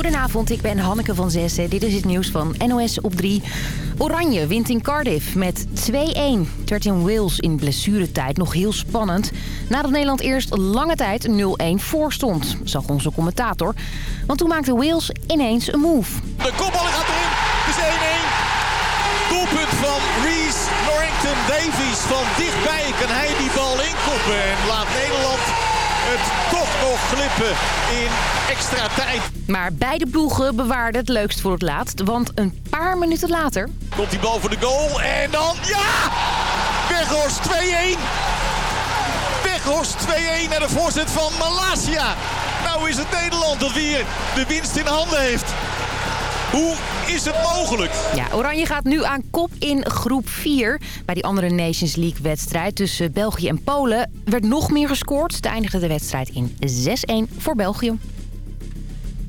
Goedenavond, ik ben Hanneke van Zessen. Dit is het nieuws van NOS op 3. Oranje wint in Cardiff met 2-1. Het werd in Wales in blessuretijd nog heel spannend. Nadat Nederland eerst lange tijd 0-1 voor stond, zag onze commentator. Want toen maakte Wales ineens een move. De kopbal gaat erin, het is 1-1. Doelpunt van Reese Norrington Davies. Van dichtbij kan hij die bal inkoppen en laat Nederland het toch nog glippen in extra tijd. Maar beide ploegen bewaarden het leukst voor het laatst. Want een paar minuten later... Komt die bal voor de goal en dan... Ja! Weghorst 2-1. Weghorst 2-1 naar de voorzet van Malasia. Nou is het Nederland dat weer de winst in handen heeft. Hoe is het mogelijk? Ja, Oranje gaat nu aan kop in groep 4. Bij die andere Nations League wedstrijd tussen België en Polen werd nog meer gescoord. Het eindigde de wedstrijd in 6-1 voor België.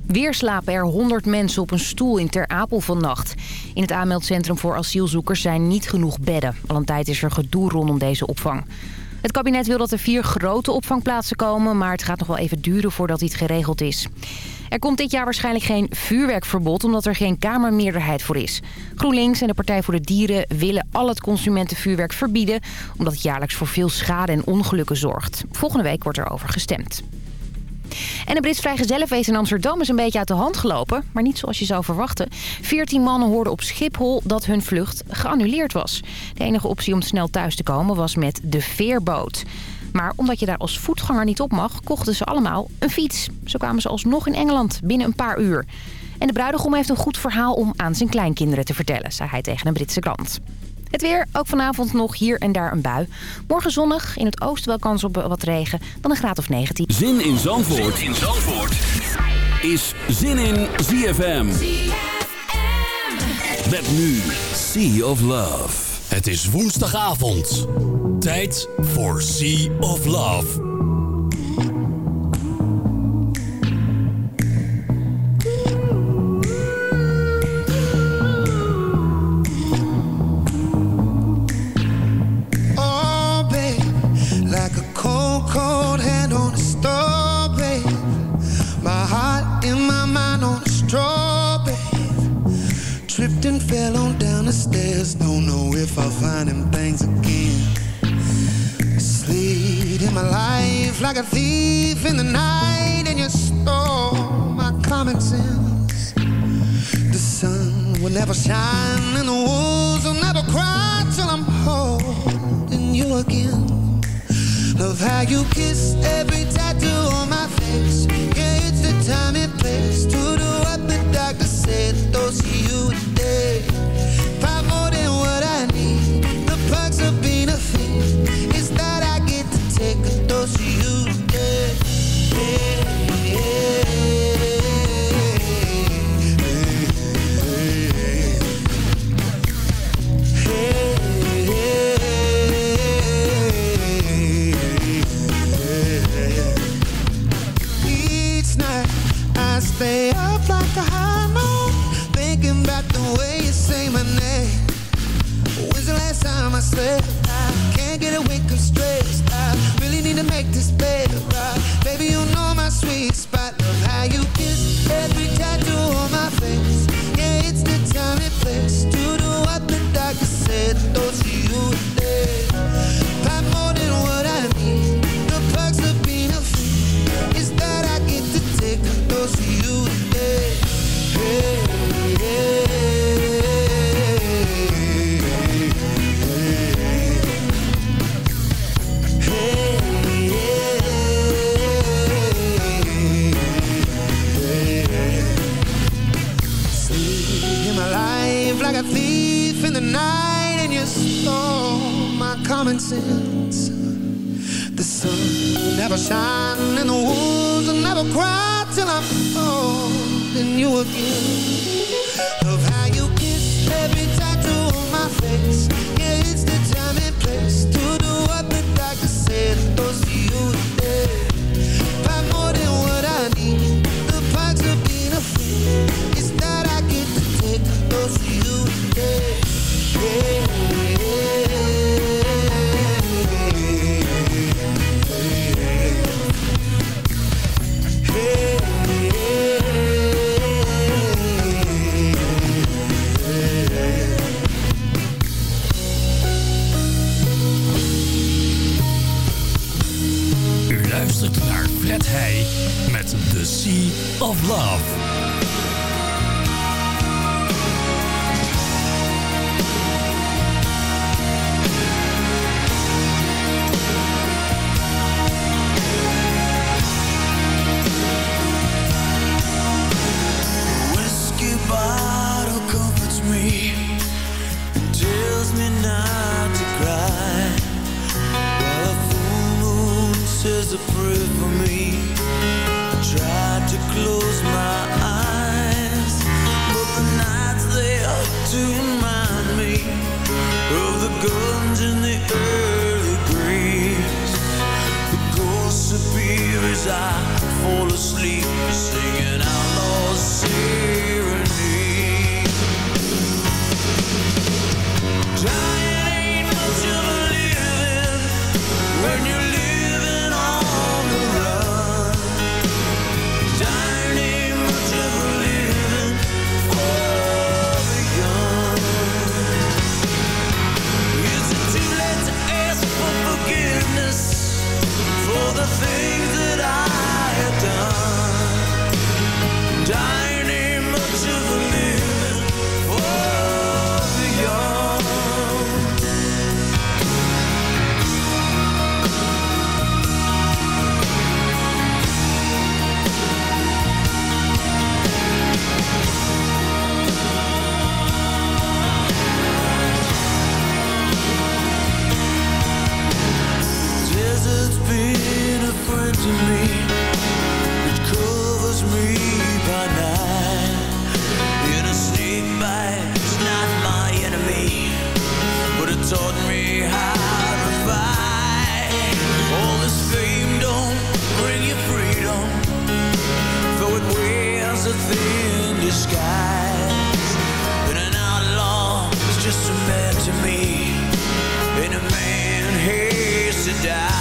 Weer slapen er 100 mensen op een stoel in Ter Apel vannacht. In het aanmeldcentrum voor asielzoekers zijn niet genoeg bedden. Al een tijd is er gedoe rondom deze opvang. Het kabinet wil dat er vier grote opvangplaatsen komen... maar het gaat nog wel even duren voordat iets geregeld is. Er komt dit jaar waarschijnlijk geen vuurwerkverbod... omdat er geen kamermeerderheid voor is. GroenLinks en de Partij voor de Dieren willen al het consumentenvuurwerk verbieden... omdat het jaarlijks voor veel schade en ongelukken zorgt. Volgende week wordt er over gestemd. En de Brits vrijgezellenfeest in Amsterdam is een beetje uit de hand gelopen. Maar niet zoals je zou verwachten. Veertien mannen hoorden op Schiphol dat hun vlucht geannuleerd was. De enige optie om snel thuis te komen was met de veerboot. Maar omdat je daar als voetganger niet op mag, kochten ze allemaal een fiets. Zo kwamen ze alsnog in Engeland binnen een paar uur. En de bruidegom heeft een goed verhaal om aan zijn kleinkinderen te vertellen, zei hij tegen een Britse krant. Het weer, ook vanavond nog hier en daar een bui. Morgen zonnig, in het oosten wel kans op wat regen, dan een graad of 19. Zin in Zandvoort, zin in Zandvoort. is Zin in ZFM. ZFM. Met nu Sea of Love. Het is woensdagavond. Tijd voor Sea of Love. like a thief in the night, and you stole my common sense. The sun will never shine, and the wolves will never cry till I'm holding you again. Love how you kiss every tattoo on my face. Yeah, it's the time and place to do what the doctor said. Don't see you today. Five more than what I need. The perks of being a fiend is that I get to take say A prayer for me. I tried to close my eyes, but the night's there to remind me of the guns in the early graves. The ghosts appear as I fall asleep, singing outlaws sing. It covers me by night. In a It's not my enemy But it taught me how to fight. All this fame don't bring you freedom Though it wears a thin disguise. An outlaw just a man to me And a man hates to die.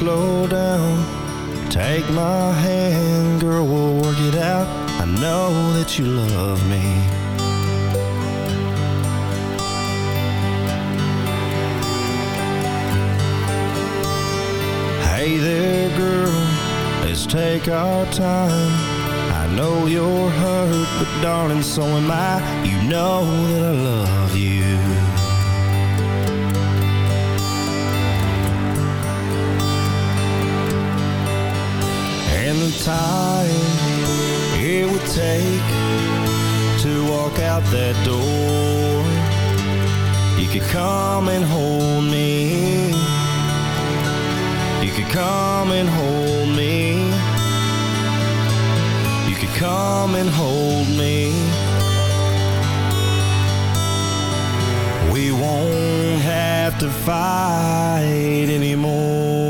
slow down. Take my hand, girl, we'll work it out. I know that you love me. Hey there, girl, let's take our time. I know you're hurt, but darling, so am I. You know that I love you. time it would take to walk out that door. You could come and hold me. You could come and hold me. You could come and hold me. We won't have to fight anymore.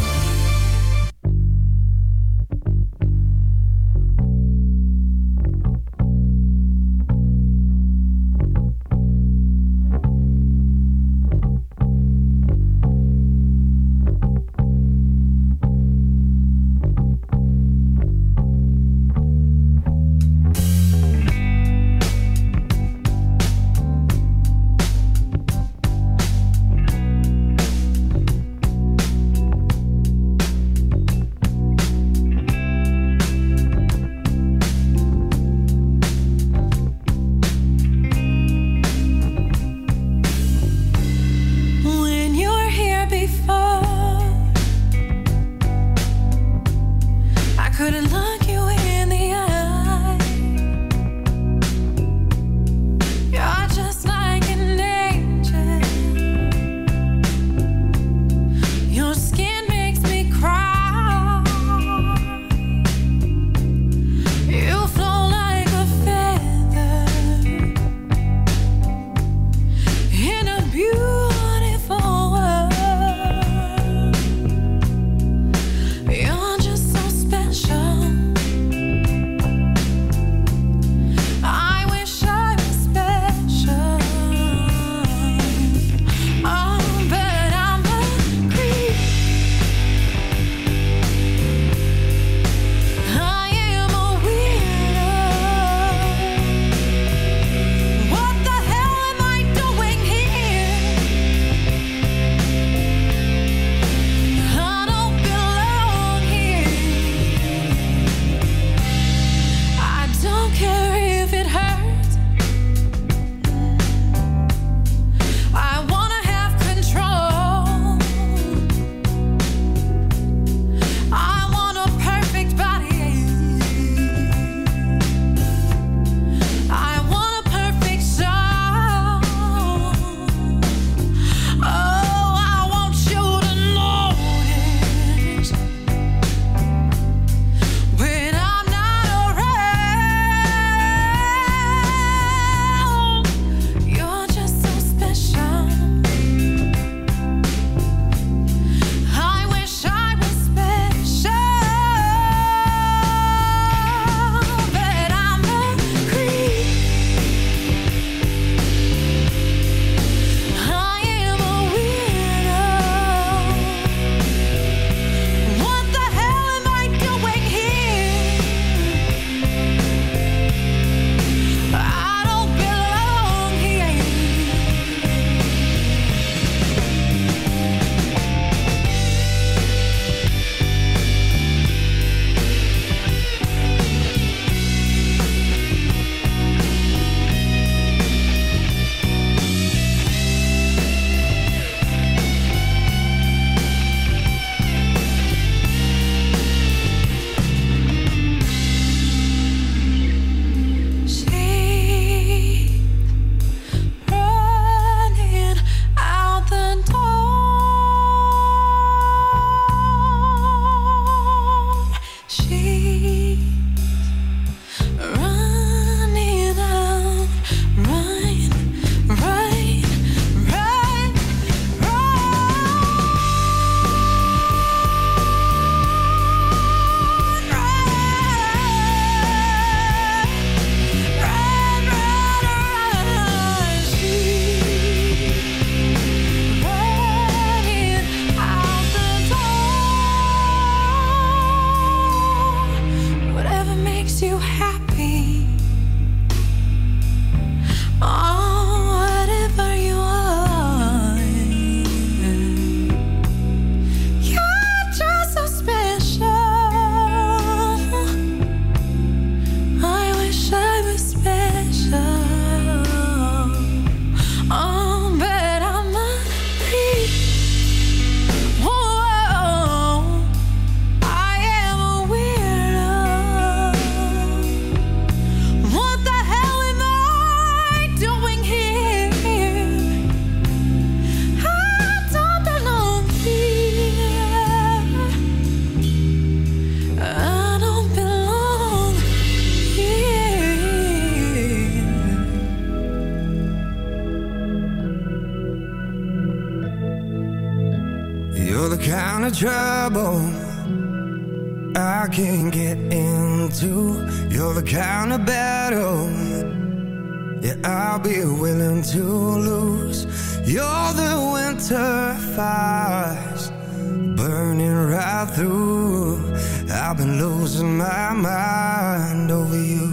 my mind over you.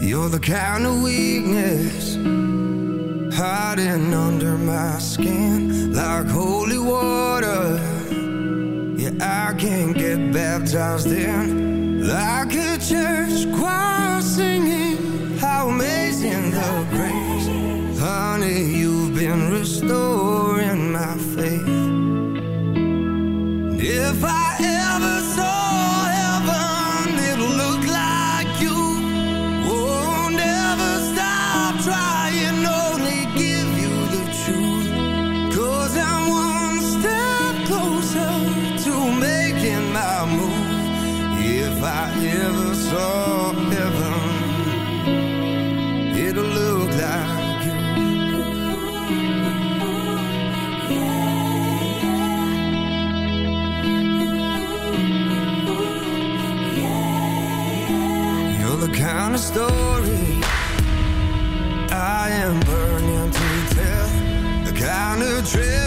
You're the kind of weakness Hiding under my skin Like holy water. Yeah, I can't get baptized in. Like a church choir singing How amazing the grace. Honey, you've been restoring my faith. If I story. I am burning to tell The kind of dream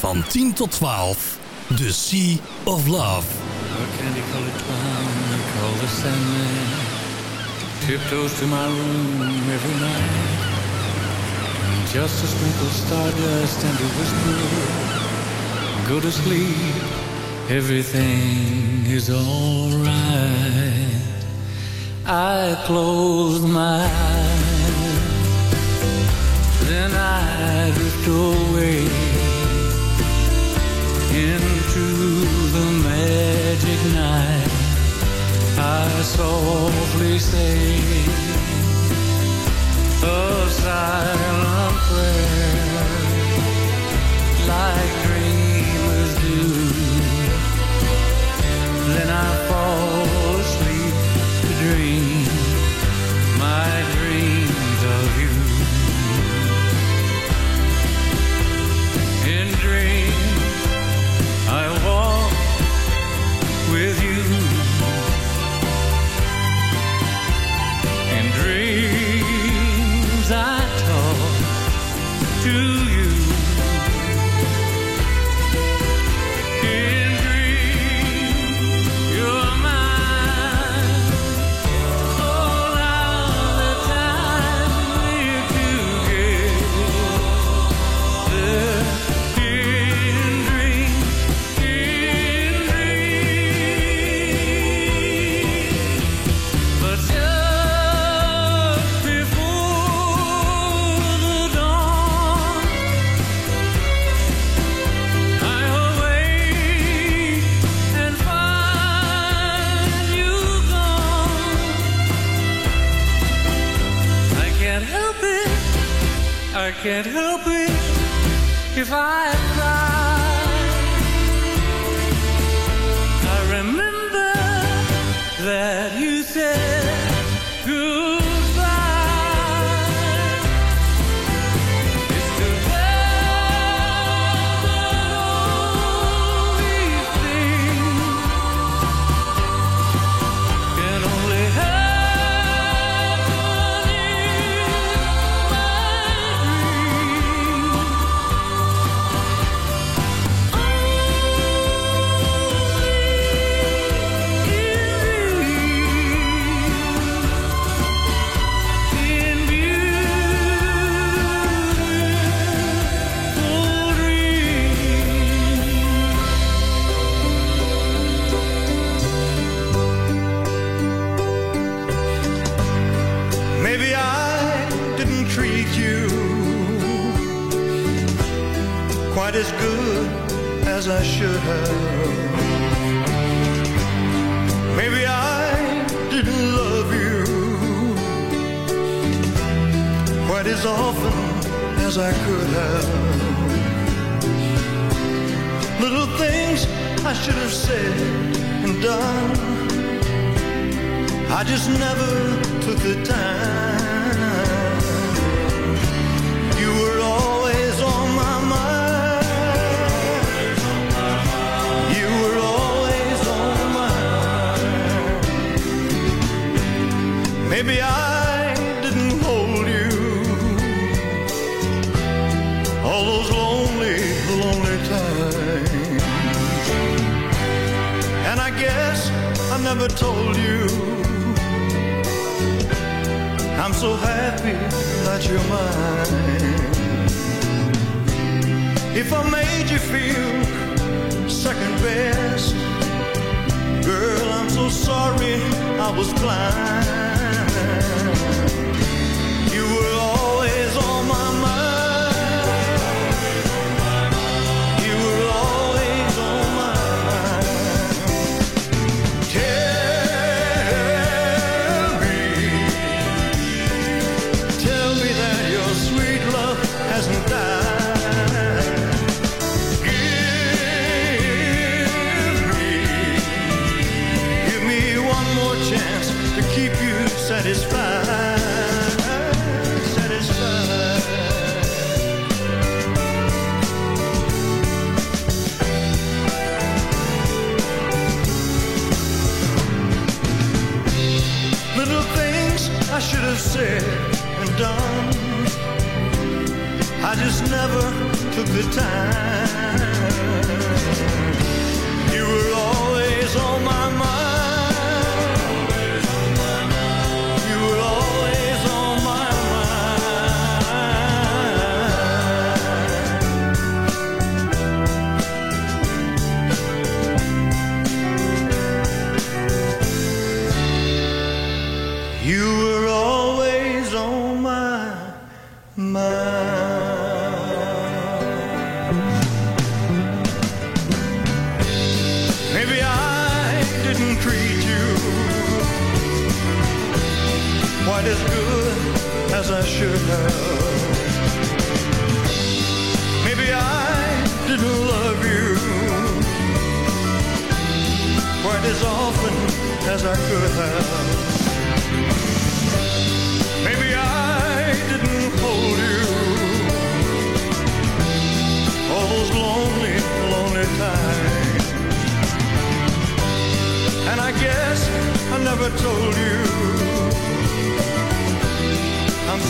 van 10 tot 12. The Sea of Love. Our candy it clown, I call the Sandman. Tiptoes to my room every night. And just a sprinkle stardust and a whisper. Go to sleep, everything is alright. I close my eyes, then I drift away into the magic night. I softly say a silent prayer like can't help it if I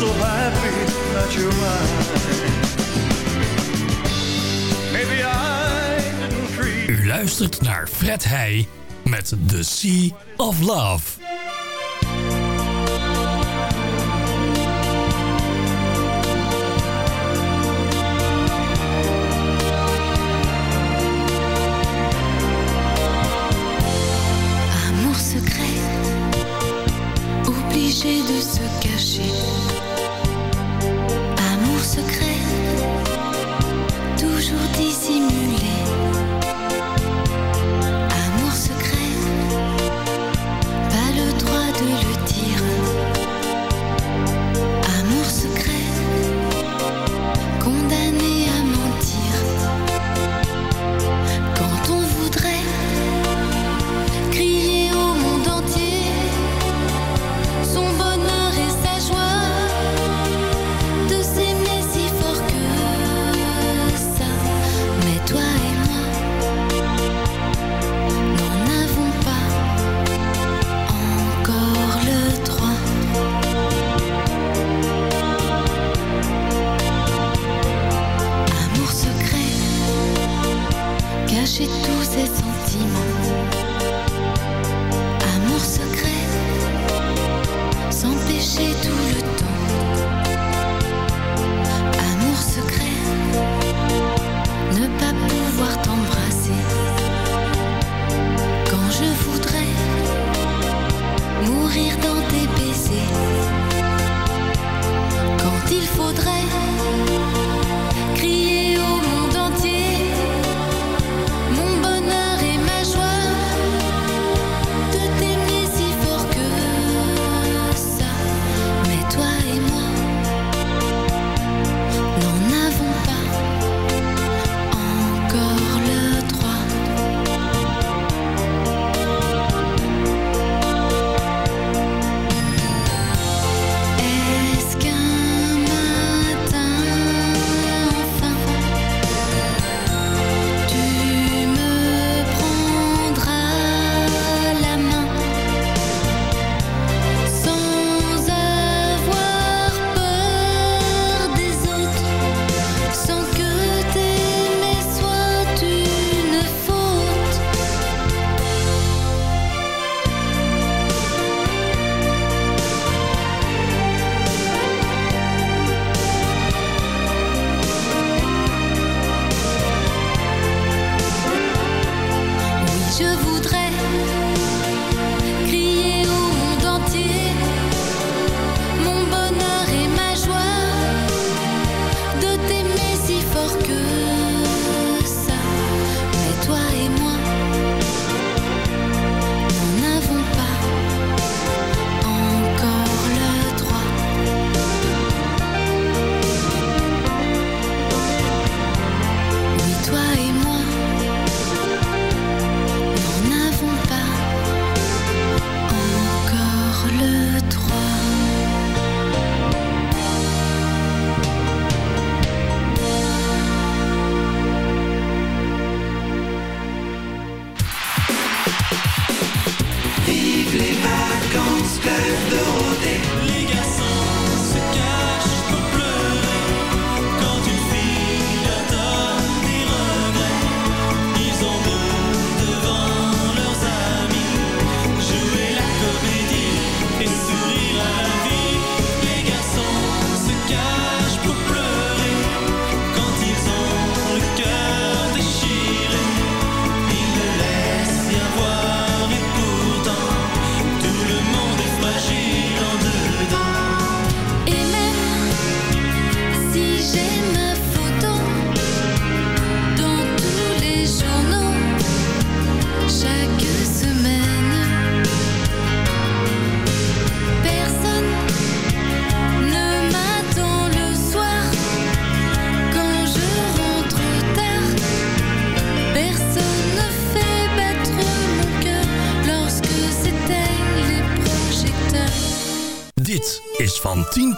so happy that you're mine. Maybe I didn't treat U luistert naar Fred Heij met The Sea of Love. de se cacher.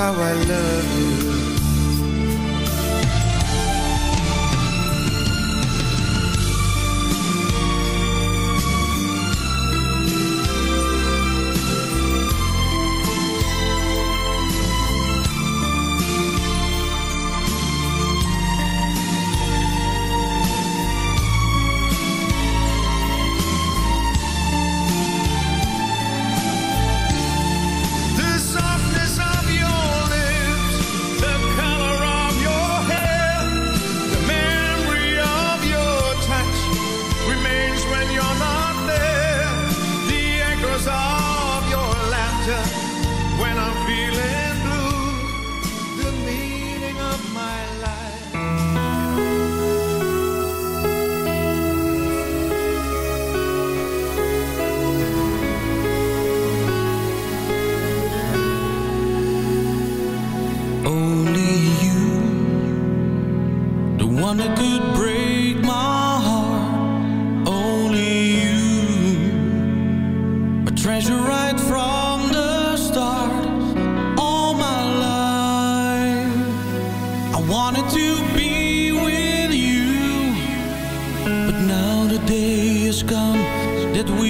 how I love you. that we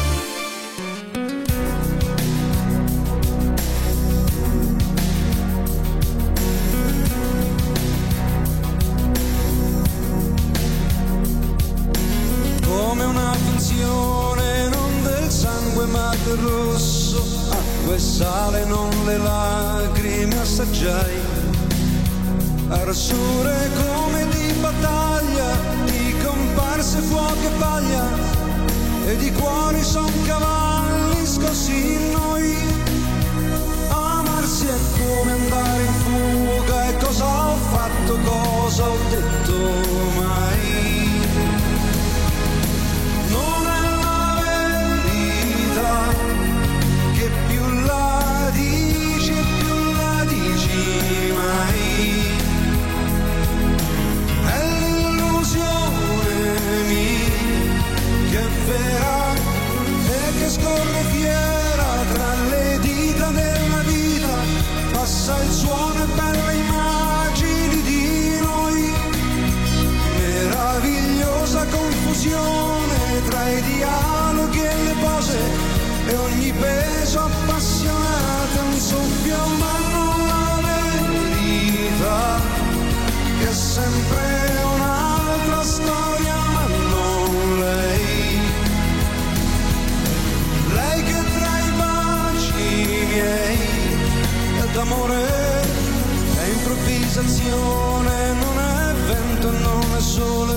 Improvvisazione, non è vento, non è sole,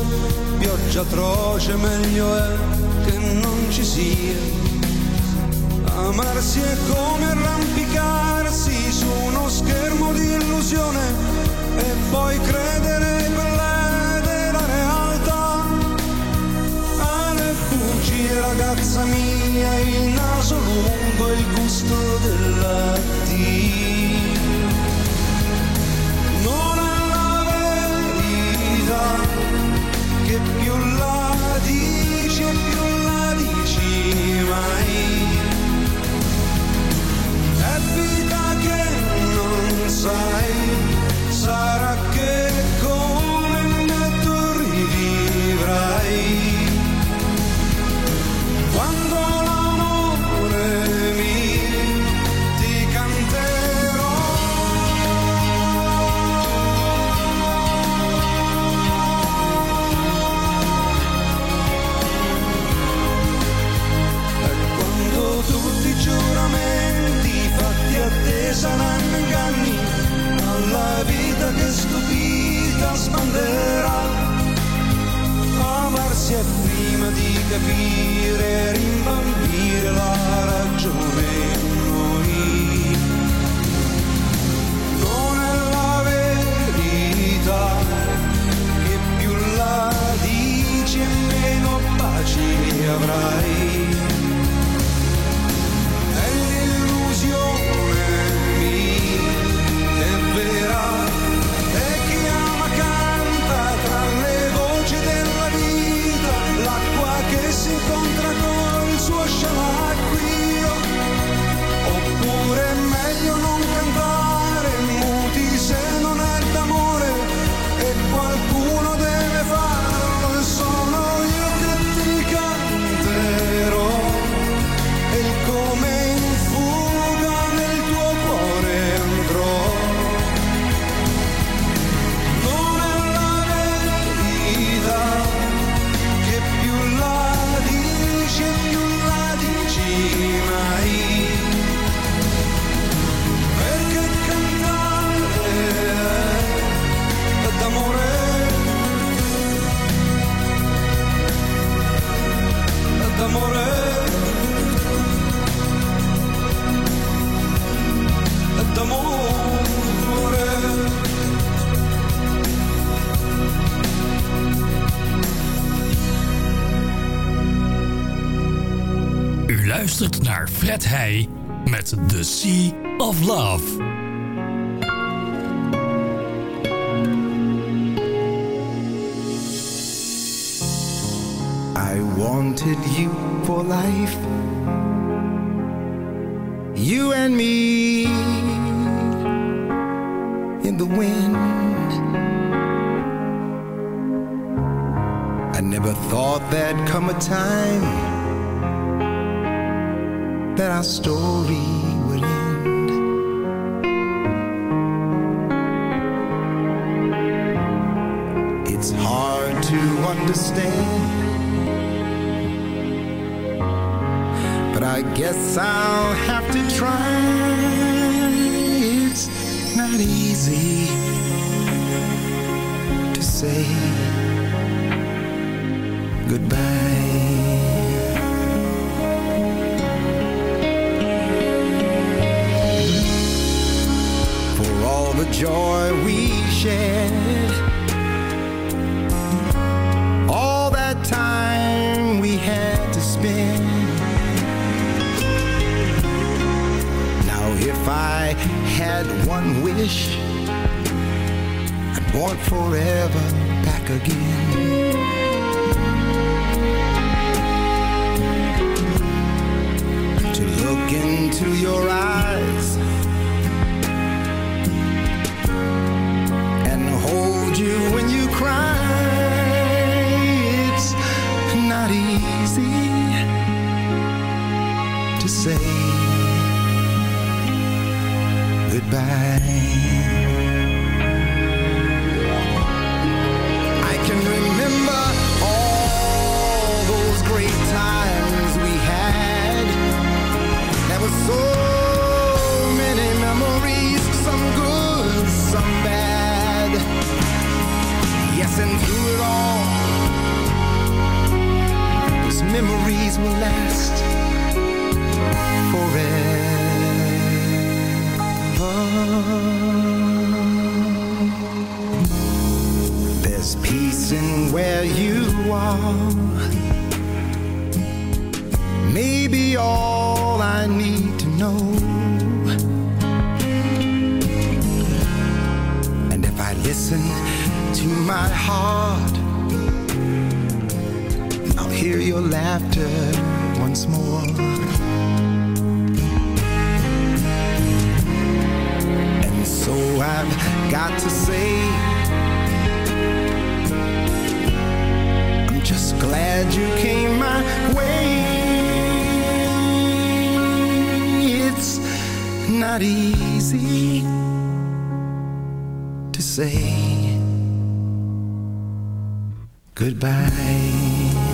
pioggia atroce, meglio è che non ci sia. Amarsi è come arrampicarsi su uno schermo di illusione e poi credere quella della realtà. Ale bugie ragazza mia, il naso lungo, il gusto della Dio. Verità che più la dici più la dici mai. È vita che non sai, spanderà. Amarsi è prima di capire, rimbambire la ragione in noi. Non è la verità che più la dici e meno pace avrai. Fred Heij met The Sea of Love. I wanted you for life. You and me in the wind. I never thought there'd come a time that our story would end. It's hard to understand. But I guess I'll have to try. It's not easy to say goodbye. Joy we shared, all that time we had to spend. Now, if I had one wish, I'd want forever back again. To look into your eyes hold you when you cry. It's not easy to say goodbye. I can remember all those great times we had. There were so dancing through it all. Those memories will last forever. There's peace in where you are. Maybe all I need to know. listen my heart, I'll hear your laughter once more. And so I've got to say, I'm just glad you came my way. It's not easy to say. Goodbye.